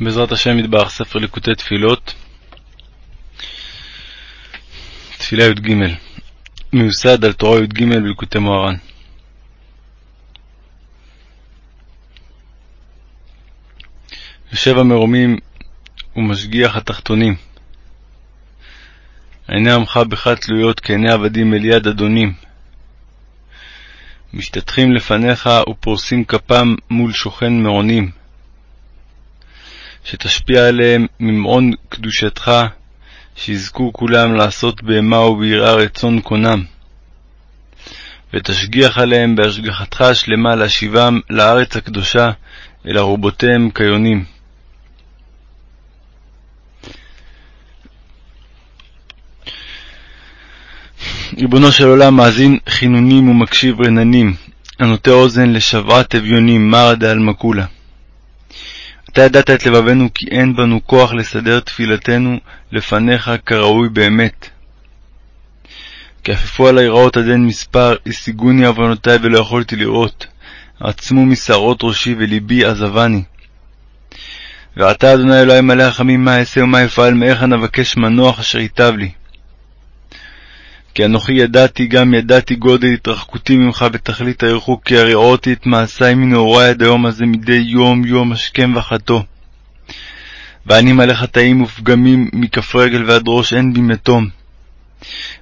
בעזרת השם יתברך, ספר ליקוטי תפילות, תפילה י"ג, מיוסד על תורה י"ג בליקוטי מוהר"ן. יושב המרומים ומשגיח התחתונים. עיני עמך בך תלויות כעיני עבדים אל יד אדונים. משתטחים לפניך ופורסים כפם מול שוכן מעונים. שתשפיע עליהם ממעון קדושתך, שיזכו כולם לעשות בהמה וביראה רצון קונם. ותשגיח עליהם בהשגחתך השלמה להשיבם לארץ הקדושה, אל ארובותיהם כיונים. ריבונו של עולם מאזין חינונים ומקשיב רננים, הנוטה אוזן לשבעת אביונים, מרא דעלמא כולה. אתה ידעת את לבבנו כי אין בנו כוח לסדר תפילתנו לפניך כראוי באמת. כי עפפו עלי רעות עד אין מספר, השיגוני עוונותי ולא יכולתי לראות. עצמו משערות ראשי ולבי עזבני. ועתה, אדוני אלוהי מלא רחמים, מה אעשה ומה אפעל, מאיך נבקש מנוח אשר ייטב לי. כי אנוכי ידעתי גם ידעתי גודל התרחקותי ממך בתכלית הריחוק, כי הראותי את מעשי מנעורי עד היום הזה מדי יום יום השכם וחטוא. ואני מלא חטאים ופגמים מכף רגל ועד ראש אין בי מתום.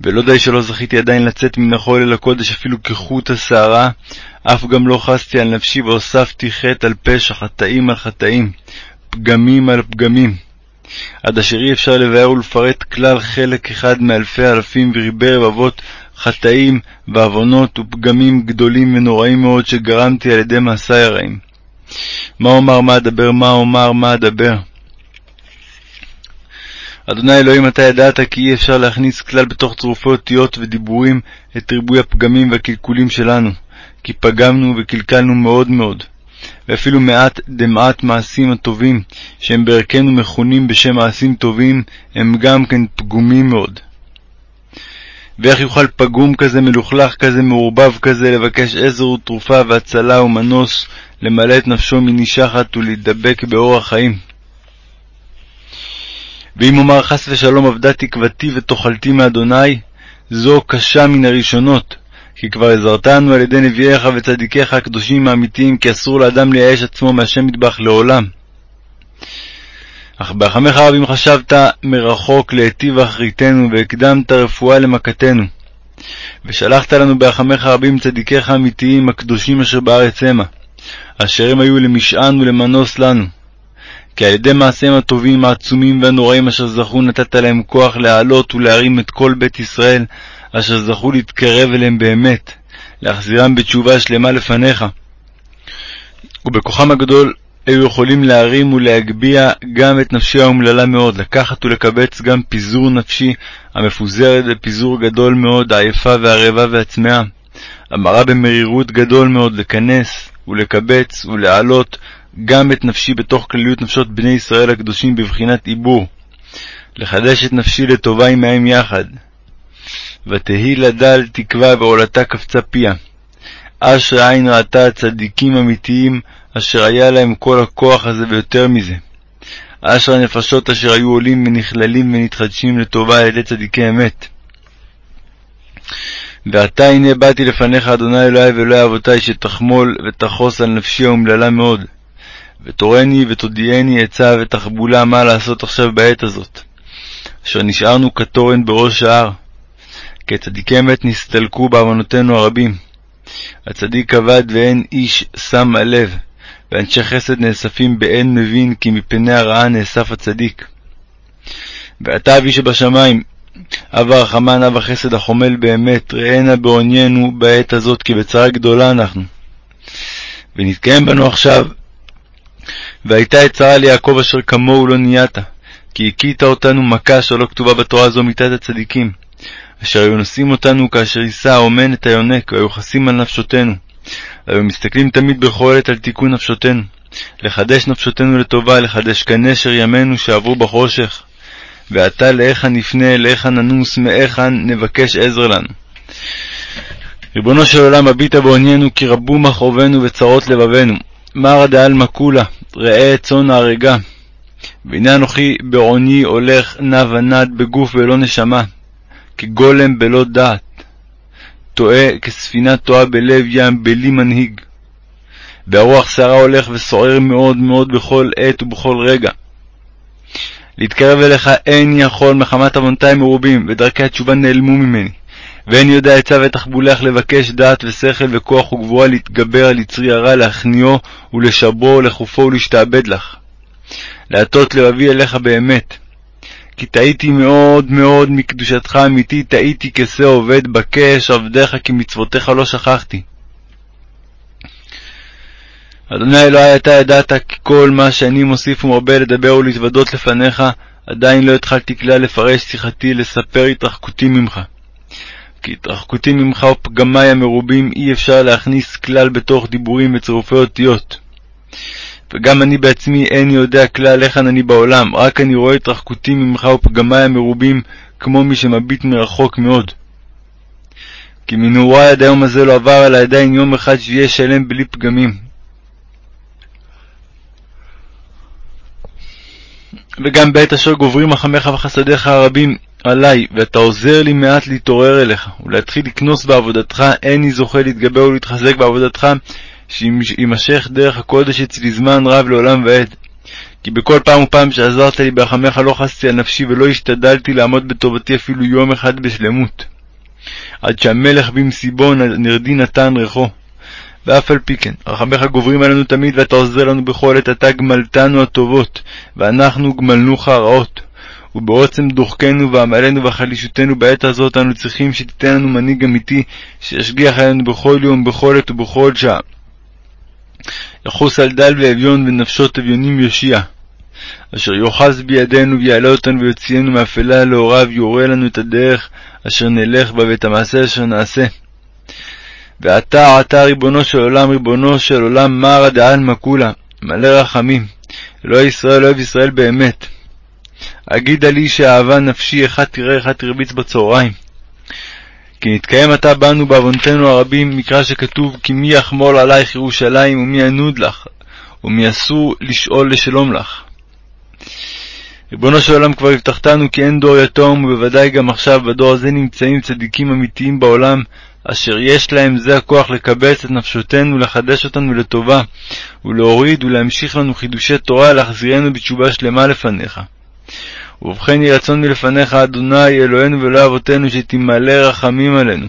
ולא די שלא זכיתי עדיין לצאת מן החול אל הקודש אפילו כחוט השערה, אף גם לא חסתי על נפשי והוספתי חטא על פשע, חטאים על חטאים, פגמים על פגמים. עד אשר אי אפשר לבאר ולפרט כלל חלק אחד מאלפי אלפים וריבי רבבות חטאים ועוונות ופגמים גדולים ונוראים מאוד שגרמתי על ידי מעשי הרעים. מה אומר, מה אדבר, מה אומר, מה אדבר. אדוני אלוהים, אתה ידעת כי אי אפשר להכניס כלל בתוך צרופי אותיות ודיבורים את ריבוי הפגמים והקלקולים שלנו, כי פגמנו וקלקלנו מאוד מאוד. ואפילו מעט דמעט מעשים הטובים, שהם בערכנו מכונים בשם מעשים טובים, הם גם כן פגומים מאוד. ואיך יוכל פגום כזה, מלוכלך כזה, מעורבב כזה, לבקש עזר ותרופה והצלה ומנוס, למלא את נפשו מנישחת ולהידבק באור החיים? ואם אומר חס ושלום אבדה תקוותי ותאכלתי מאדוני, זו קשה מן הראשונות, כי כבר עזרתנו על ידי נביאיך וצדיקיך הקדושים האמיתיים, כי אסור לאדם לייאש עצמו מהשם מטבח לעולם. אך בהחמך רבים חשבת מרחוק להיטיב אחריתנו, והקדמת רפואה למכתנו. ושלחת לנו בהחמך רבים צדיקיך האמיתיים, הקדושים אשר בארץ המה, אשר הם היו למשען ולמנוס לנו. כי על ידי מעשיהם הטובים, העצומים והנוראים אשר זכו, נתת להם כוח להעלות ולהרים את כל בית ישראל, אשר זכו להתקרב אליהם באמת, להחזירם בתשובה שלמה לפניך. ובכוחם הגדול היו יכולים להרים ולהגביה גם את נפשי האומללה מאוד, לקחת ולקבץ גם פיזור נפשי המפוזרת בפיזור גדול מאוד, העייפה והרעבה והצמאה, המרה במרירות גדול מאוד לכנס ולקבץ ולהעלות גם את נפשי בתוך כלליות נפשות בני ישראל הקדושים בבחינת עיבור, לחדש את נפשי לטובה עמהם יחד, ותהי לדל תקווה ועולתה קפצה פיה. אשרי עין ראתה צדיקים אמיתיים, אשר היה להם כל הכוח הזה ויותר מזה. אשרי הנפשות אשר היו עולים ונכללים ונתחדשים לטובה על ידי צדיקי אמת. ועתה הנה באתי לפניך, אדוני אלוהי ואלוהי אבותי, שתחמול ותחוס על נפשי האומללה מאוד, ותורני ותודיעני עצה ותחבולה מה לעשות עכשיו בעת הזאת, אשר נשארנו כתורן בראש ההר. כי צדיקי אמת נסתלקו בעוונותינו הרבים. הצדיק אבד ואין איש שם הלב, ואנשי חסד נאספים באין מבין, כי מפני הרעה נאסף הצדיק. ואתה אבי שבשמיים, אב הרחמן, אב החסד החומל באמת, ראנה בעוניינו בעת הזאת, כי בצרה גדולה אנחנו. ונתקיים בנו עכשיו, והייתה יצרה ליעקב אשר כמוהו לא נהיית, כי הכית אותנו מכה שלא כתובה בתורה זו מיתת הצדיקים. אשר היו נושאים אותנו כאשר יישא האומן את היונק, והיו חסים על נפשותנו. והיו מסתכלים תמיד בכל עת על תיקון נפשותנו, לחדש נפשותנו לטובה, לחדש כנשר ימינו שעברו בחושך. ועתה לאיכה נפנה, לאיכה ננוס, מאיכה נבקש עזר לנו. ריבונו של עולם, הביטה בעוניינו, כי רבו מכאובנו וצרות לבבנו. מרא דעלמא כולה, ראה צאן ההרגה. והנה אנוכי בעוני הולך נע ונד בגוף ולא נשמה, כגולם בלא דעת, טועה כספינה טועה בלב ים בלי מנהיג. והרוח סערה הולך וסוער מאוד מאוד בכל עת ובכל רגע. להתקרב אליך אין יכול מחמת עוונותי מרובים, ודרכי התשובה נעלמו ממני. ואין יודע עצה ותחבולך לבקש דעת ושכל וכוח וגבורה להתגבר על יצרי הרע, להכניעו ולשברו, לכופו ולהשתעבד לך. להטות לבבי אליך באמת. כי טעיתי מאוד מאוד מקדושתך האמיתית, טעיתי כשה עובד, בקש עבדיך כי מצוותיך לא שכחתי. אדוני אלוהי, אתה ידעת כי כל מה שאני מוסיף ומרבה לדבר ולהתוודות לפניך, עדיין לא התחלתי כלל לפרש שיחתי, לספר התרחקותי ממך. כי התרחקותי ממך ופגמי המרובים אי אפשר להכניס כלל בתוך דיבורים וצירופי אותיות. וגם אני בעצמי אין יודע כלל היכן אני בעולם, רק אני רואה התרחקותי ממך ופגמי המרובים כמו מי שמביט מרחוק מאוד. כי מנעורי עד היום הזה לא עבר על עדיין יום אחד שיהיה שלם בלי פגמים. וגם בעת אשר גוברים רחמך וחסדיך הרבים עלי, ואתה עוזר לי מעט להתעורר אליך, ולהתחיל לקנוס בעבודתך, איני זוכה להתגבר ולהתחזק בעבודתך, שימשך דרך הקודש אצלי זמן רב לעולם ועד. כי בכל פעם ופעם שעזרת לי ברחמך לא חסתי על נפשי ולא השתדלתי לעמוד בטובתי אפילו יום אחד בשלמות. עד שהמלך במסיבו נרדי נתן ריחו. ואף על פי כן, רחמך גוברים עלינו תמיד, ואתה עוזר לנו בכל עת, אתה גמלתנו הטובות, ואנחנו גמלנוך הרעות. ובעוצם דוחקנו ועמלנו וחלישותנו בעת הזאת אנו צריכים שתיתן לנו מנהיג אמיתי, שישגיח עלינו בכל יום, בכל עת ובכל שעה. יחוס על דל ואביון ונפשות אביונים יושיע. אשר יאחז בידינו ויעלה אותנו ויוציאנו מאפלה לאורה ויורה לנו את הדרך אשר נלך בה ואת המעשה אשר נעשה. ואתה עתה ריבונו של עולם, ריבונו של עולם, מרא דעלמא כולה, מלא רחמים, אלוהי ישראל, אוהב ישראל באמת. אגידה לי שאהבה נפשי, אחד תראה, אחד תרביץ בצהריים. כי נתקיים עתה בנו בעוונותינו הרבים, מקרא שכתוב, כי מי יחמול עלייך ירושלים, ומי ינוד לך, ומי אסור לשאול לשלום לך. ריבונו של עולם כבר הבטחתנו כי אין דור יתום, ובוודאי גם עכשיו בדור הזה נמצאים צדיקים אמיתיים בעולם, אשר יש להם זה הכוח לקבץ את נפשותנו, לחדש אותנו לטובה, ולהוריד ולהמשיך לנו חידושי תורה, להחזירנו בתשובה שלמה לפניך. ובכן יהי רצון מלפניך, אדוני אלוהינו ואלוהי אבותינו, שתמלא רחמים עלינו,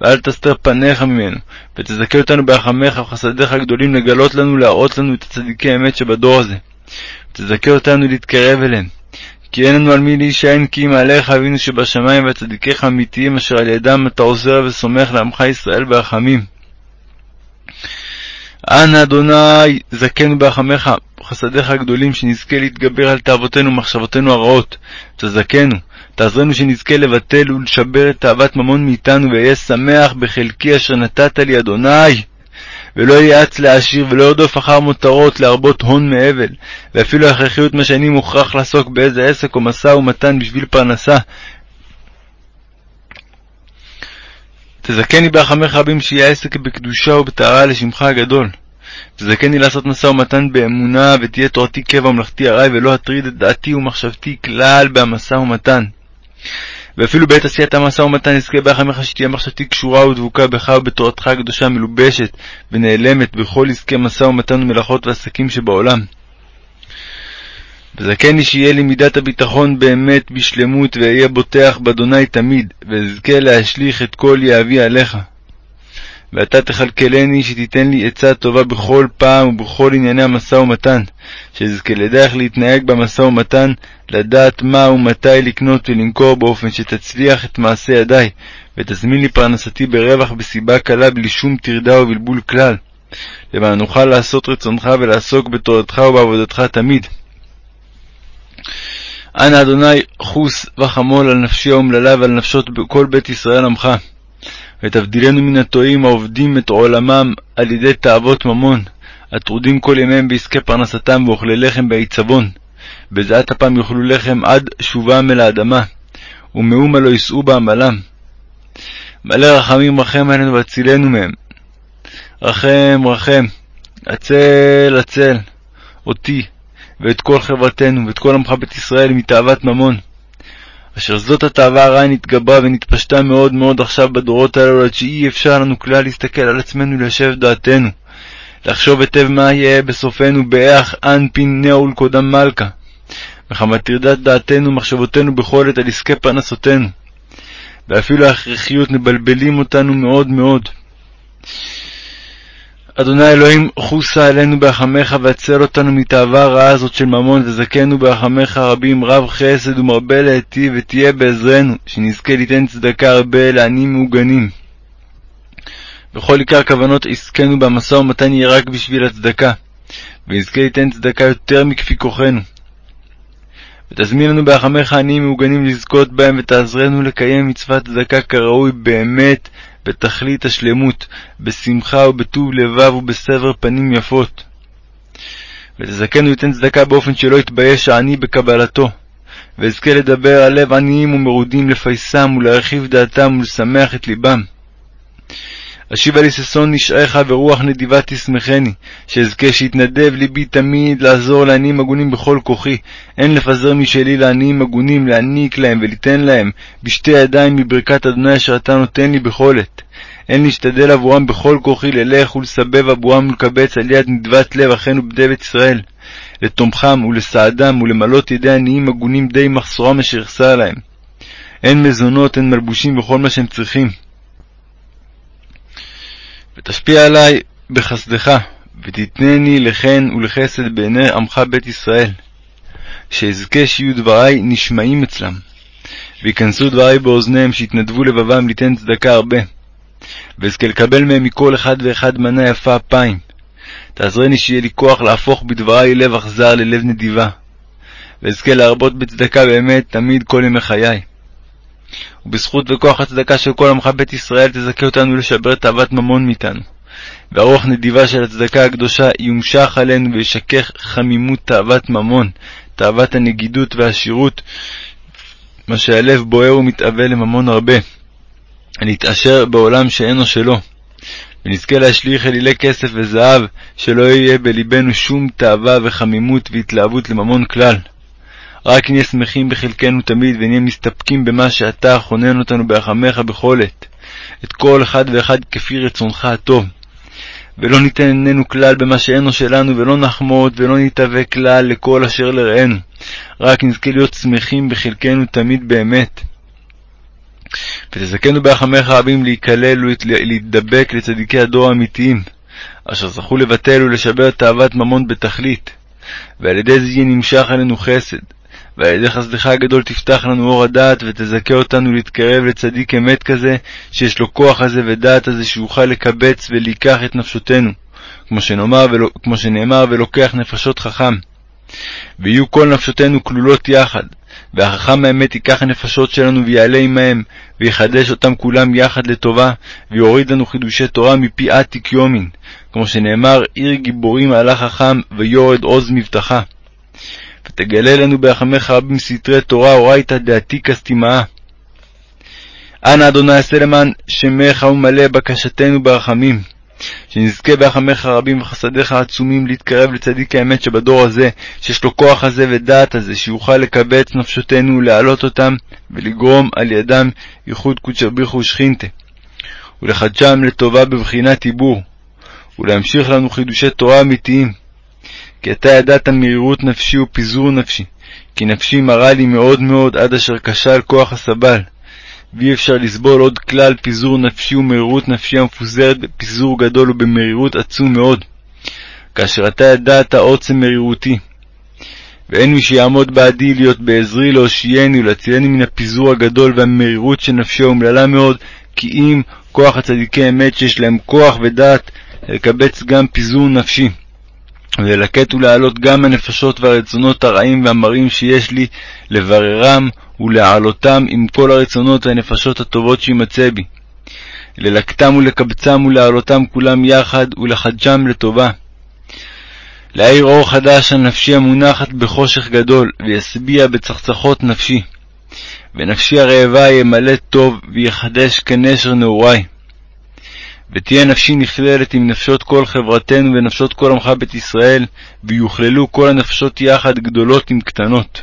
ואל תסתר פניך ממנו, ותזכה אותנו ברחמיך וחסדיך הגדולים לגלות לנו, להראות לנו את הצדיקי האמת שבדור הזה. ותזכה אותנו להתקרב אליהם. כי אין לנו על מי להישען כי אם עליך אבינו שבשמיים והצדיקיך האמיתיים אשר על ידם אתה עוזר וסומך לעמך ישראל ברחמים. אנא אדוני זכנו ברחמך חסדיך הגדולים שנזכה להתגבר על תאוותינו ומחשבותינו הרעות. תזכנו, תעזרנו שנזכה לבטל ולשבר את תאוות ממון מאיתנו ואהיה שמח בחלקי אשר נתת לי אדוני. ולא ייעץ לעשיר, ולא ירדוף אחר מותרות להרבות הון מאבל, ואפילו הכרחיות מה שאני מוכרח לעסוק באיזה עסק או משא ומתן בשביל פרנסה. תזכני ברחמך רבים שיהיה עסק בקדושה ובטהרה לשמך הגדול. תזכני לעשות משא ומתן באמונה, ותהיה תורתי קבע ומלאכתי ארעי, ולא אטריד את דעתי ומחשבתי כלל במשא ומתן. ואפילו בעת עשיית המשא ומתן נזכה ברחמך שתהיה מחשבתי קשורה ודבוקה בך ובתורתך הקדושה מלובשת ונעלמת בכל עסקי משא ומתן ומלאכות ועסקים שבעולם. וזכני שיהיה לי מידת הביטחון באמת בשלמות, ואהיה בוטח באדוני תמיד, ואזכה להשליך את כל יהבי עליך. ואתה תכלכלני שתיתן לי עצה טובה בכל פעם ובכל ענייני המשא ומתן, שאזכה לדע איך להתנהג במשא ומתן, לדעת מה ומתי לקנות ולמכור באופן שתצליח את מעשה ידי, ותזמין לי פרנסתי ברווח בסיבה קלה בלי שום טרדה ובלבול כלל, למען נוכל לעשות רצונך ולעסוק בתורתך ובעבודתך תמיד. אנא אדוני חוס וחמול על נפשי האומללה ועל נפשות כל בית ישראל עמך. ותבדילנו מן הטועים העובדים את עולמם על ידי תאוות ממון, הטרודים כל ימיהם בעסקי פרנסתם ואוכלי לחם בעיצבון, בזיעת אפם יאכלו לחם עד שובם אל האדמה, ומאומה לא יישאו בעמלם. מלא רחמים רחם עלינו והצילנו מהם. רחם, רחם, הצל, הצל, אותי, ואת כל חברתנו, ואת כל עמך בית ישראל מתאוות ממון. אשר זאת התאווה הרעה נתגברה ונתפשטה מאוד מאוד עכשיו בדורות הללו, עד שאי אפשר לנו כלל להסתכל על עצמנו וליישב דעתנו. לחשוב היטב מה יהיה בסופנו באח אנפין נאול קודם מלכה. מחמת טרדת דעתנו ומחשבותינו בכל עת על עסקי פרנסותינו. ואפילו ההכרחיות מבלבלים אותנו מאוד מאוד. אדוני אלוהים, חוסה עלינו ברחמך והצל אותנו מתאווה הרעה הזאת של ממון, וזכנו ברחמך רבים, רב חסד ומרבה להיטיב, ותהיה בעזרנו, שנזכה ליתן צדקה הרבה לעניים מעוגנים. בכל עיקר כוונות עסקנו במשא ומתן יהיה רק בשביל הצדקה, ונזכה ליתן צדקה יותר מכפי כוחנו. ותזמין לנו ברחמך עניים מעוגנים לזכות בהם, ותעזרנו לקיים מצוות צדקה כראוי באמת בתכלית השלמות, בשמחה ובטוב לבב ובסבר פנים יפות. ותזכנו ליתן צדקה באופן שלא יתבייש העני בקבלתו, ואזכה לדבר על לב עניים ומרודים לפייסם ולהרחיב דעתם ולשמח את ליבם. אשיבה לי ששון נשעך ורוח נדיבה תשמחני, שאזכה שיתנדב ליבי תמיד לעזור לעניים הגונים בכל כוחי, הן לפזר משלי לעניים הגונים, להעניק להם וליתן להם בשתי ידיים מברכת אדוני אשר אתה נותן לי בכל עת. הן להשתדל עבורם בכל כוחי ללך ולסבב עבורם ולקבץ על יד נדבת לב אחינו בני בית ישראל, לתומכם ולסעדם ולמלות ידי עניים הגונים די מחסורם אשר יחסר להם. הן מזונות, הן מלבושים וכל מה שהם צריכים. ותשפיע עלי בחסדך, ותתנני לחן ולחסד בעיני עמך בית ישראל, שאזכה שיהיו דברי נשמעים אצלם, ויכנסו דברי באוזניהם, שיתנדבו לבבם ליתן צדקה הרבה, ואזכה לקבל מהם מכל אחד ואחד מנה יפה אפיים. תעזרני שיהיה לי כוח להפוך בדברי לב אכזר ללב נדיבה, ואזכה להרבות בצדקה באמת תמיד כל ימי חיי. ובזכות וכוח הצדקה של כל עמך בית ישראל תזכה אותנו לשבר תאוות ממון מאיתנו. והרוח נדיבה של הצדקה הקדושה יומשך עלינו וישכך חמימות תאוות ממון, תאוות הנגידות והעשירות, מה שהלב בוער ומתאווה לממון הרבה, להתעשר בעולם שאינו שלו. ונזכה להשליך אלילי כסף וזהב, שלא יהיה בלבנו שום תאווה וחמימות והתלהבות לממון כלל. רק נהיה שמחים בחלקנו תמיד, ונהיה מסתפקים במה שאתה חונן אותנו ברחמך בכל עת, את כל אחד ואחד כפי רצונך הטוב. ולא ניתן עינינו כלל במה שאינו שלנו, ולא נחמוד, ולא נתהווה כלל לכל אשר לרענו. רק נזכה להיות שמחים בחלקנו תמיד באמת. ותזכנו ברחמך רבים להיכלל ולהתדבק לצדיקי הדור האמיתיים, אשר זכו לבטל ולשבר תאוות ממון בתכלית, ועל ידי זה יהיה נמשך עלינו חסד, ועל ידי חסדך הגדול תפתח לנו אור הדעת, ותזכה אותנו להתקרב לצדיק אמת כזה, שיש לו כוח הזה ודעת הזה, שיוכל לקבץ וליקח את נפשותנו, כמו, שנאמר, ולא, כמו שנאמר, ולוקח נפשות חכם. ויהיו כל נפשותינו כלולות יחד, והחכם האמת ייקח הנפשות שלנו ויעלה עמהם, ויחדש אותם כולם יחד לטובה, ויוריד לנו חידושי תורה מפי עתיק יומין, כמו שנאמר, עיר גיבורים עלה חכם, ויורד עוז מבטחה. ותגלה לנו ברחמך רבים סתרי תורה אורייתא דעתיקא סתימאה. אנא אדוני עשה למען שמך ומלא בקשתנו ברחמים. שנזכה ברחמך רבים וחסדיך עצומים להתקרב לצדיק האמת שבדור הזה, שיש לו כוח הזה ודעת הזה, שיוכל לקבץ נפשותינו ולהעלות אותם, ולגרום על ידם ייחוד קודשא בריחו ושכינתה, ולחדשם לטובה בבחינת עיבור, ולהמשיך לנו חידושי תורה אמיתיים. כי אתה ידעת מרירות נפשי ופיזור נפשי, כי נפשי מרה לי מאוד מאוד עד אשר כשל כוח הסבל, ואי אפשר לסבול עוד כלל פיזור נפשי ומרירות נפשי המפוזרת בפיזור גדול ובמרירות עצום מאוד, כאשר אתה ידעת עוצם מרירותי. ואין מי שיעמוד בעדי להיות בעזרי להושיעני ולהצילני מן הפיזור הגדול והמרירות של נפשי האומללה מאוד, כי אם כוח הצדיקי אמת שיש להם כוח ודעת לקבץ גם פיזור נפשי. וללקט ולהעלות גם הנפשות והרצונות הרעים והמרים שיש לי, לבררם ולהעלותם עם כל הרצונות והנפשות הטובות שימצא בי. ללקטם ולקבצם ולהעלותם כולם יחד ולחדשם לטובה. להאיר אור חדש על נפשי המונחת בחושך גדול, וישביע בצחצחות נפשי. ונפשי הרעבה ימלא טוב, ויחדש כנשר נעורי. ותהיה נפשי נכללת עם נפשות כל חברתנו ונפשות כל עמך בית ישראל, ויוכללו כל הנפשות יחד גדולות עם קטנות.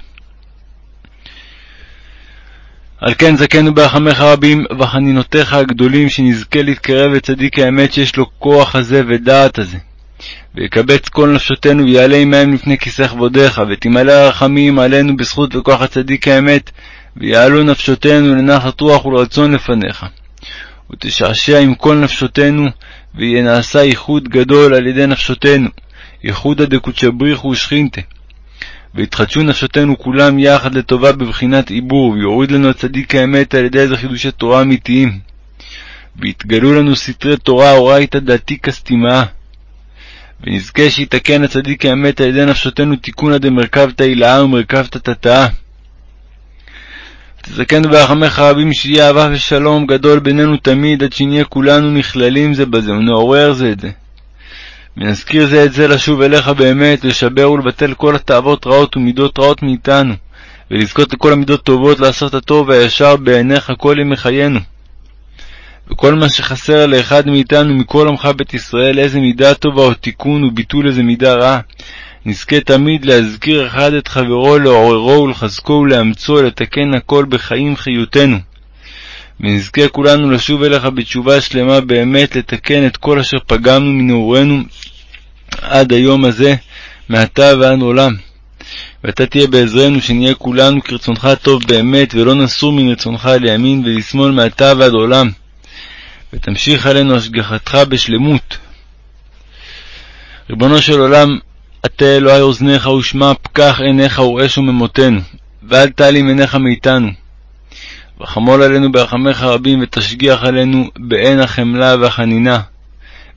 על כן זכנו ברחמך רבים וחנינותיך הגדולים, שנזכה להתקרב לצדיק האמת שיש לו כוח הזה ודעת הזה. ויקבץ כל נפשותינו ויעלה עמהם לפני כיסא כבודיך, ותמלא הרחמים עלינו בזכות וכוח הצדיק האמת, ויעלו נפשותינו לנחת רוח ולרצון לפניך. ותשעשע עם כל נפשותינו, ויהיה נעשה ייחוד גדול על ידי נפשותינו, ייחודא דקודשא בריך ושכינתה. ויתחדשו נפשותינו כולם יחד לטובה בבחינת עיבור, ויוריד לנו הצדיק האמת על ידי איזה חידושי תורה אמיתיים. ויתגלו לנו סתרי תורה אורייתא דעתיקא סתימה. ונזכה שיתקן הצדיק האמת על ידי נפשותינו תיקונא דמרכבתא הילאה ומרכבתא תתאה. תזכנו ברחמך רבים שיהיה אהבה ושלום גדול בינינו תמיד, עד שנהיה כולנו נכללים זה בזה, ונעורר זה את זה. ונזכיר זה את זה לשוב אליך באמת, לשבר ולבטל כל התאוות רעות ומידות רעות מאיתנו, ולזכות לכל המידות טובות לעשות הטוב והישר בעיניך כל ימי חיינו. וכל מה שחסר לאחד מאיתנו מכל עמך בית ישראל, איזה מידה טובה או תיקון וביטול איזה מידה רעה, נזכה תמיד להזכיר אחד את חברו, לעוררו ולחזקו ולאמצו, לתקן הכל בחיים חיותנו. ונזכה כולנו לשוב אליך בתשובה שלמה באמת, לתקן את כל אשר פגמנו מנעורינו עד היום הזה, מעתה ועד עולם. ואתה תהיה בעזרנו, שנהיה כולנו כרצונך הטוב באמת, ולא נסור מן רצונך לימין ולשמאל מעתה ועד עולם. ותמשיך עלינו השגחתך בשלמות. ריבונו של עולם, אתה אלוהי אוזניך ושמע פקח עיניך וראה וממותנו, ואל תעלים עיניך מאיתנו. וחמול עלינו ברחמך רבים, ותשגיח עלינו בעין החמלה והחנינה,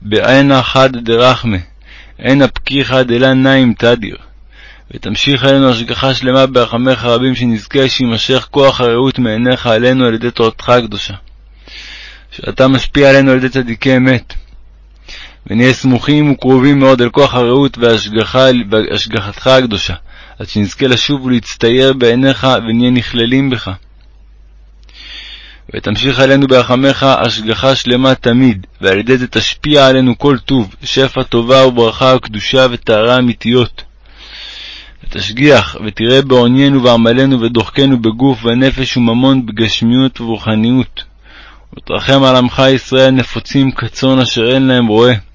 בעין החד דרחמה, עין הפקיחא דלה נעים תדיר. ותמשיך עלינו השגחה שלמה ברחמך רבים, שנזכה שימשך כוח הרעות מעיניך עלינו על ידי תורתך הקדושה. שאתה משפיע עלינו על ידי צדיקי אמת. ונהיה סמוכים וקרובים מאוד אל כוח הרעות והשגחתך הקדושה, עד שנזכה לשוב ולהצטייר בעיניך ונהיה נכללים בך. ותמשיך עלינו ברחמך השגחה שלמה תמיד, ועל ידי זה תשפיע עלינו כל טוב, שפע טובה וברכה וקדושה וטהרה אמיתיות. ותשגיח, ותראה בעוניינו ועמלנו ודוחקנו בגוף ונפש וממון בגשמיות ורוחניות. ותרחם על עמך ישראל נפוצים כצאן אשר אין להם רועה.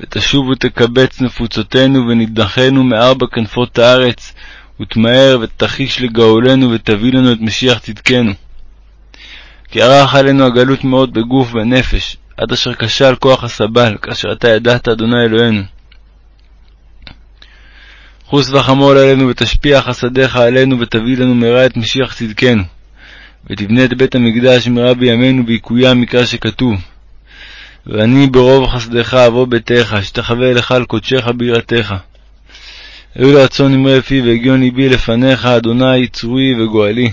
ותשוב ותקבץ נפוצותינו ונידחנו מארבע כנפות הארץ, ותמהר ותחיש לגאולנו ותביא לנו את משיח צדקנו. כי ערך עלינו הגלות מאוד בגוף ונפש, עד אשר כשל כוח הסבל, כאשר אתה ידעת, אדוני אלוהינו. חוס וחמול עלינו, ותשפיע חסדיך עלינו, ותביא לנו מהרה את משיח צדקנו. ותבנה את בית המקדש מהרה בימינו, ויקוים מקרא שכתוב. ואני ברוב חסדך אבוא ביתך, אשתחווה לך על קודשך בירתך. היו לרצון נמרי פי והגיון ליבי לפניך, אדוני צורי וגואלי.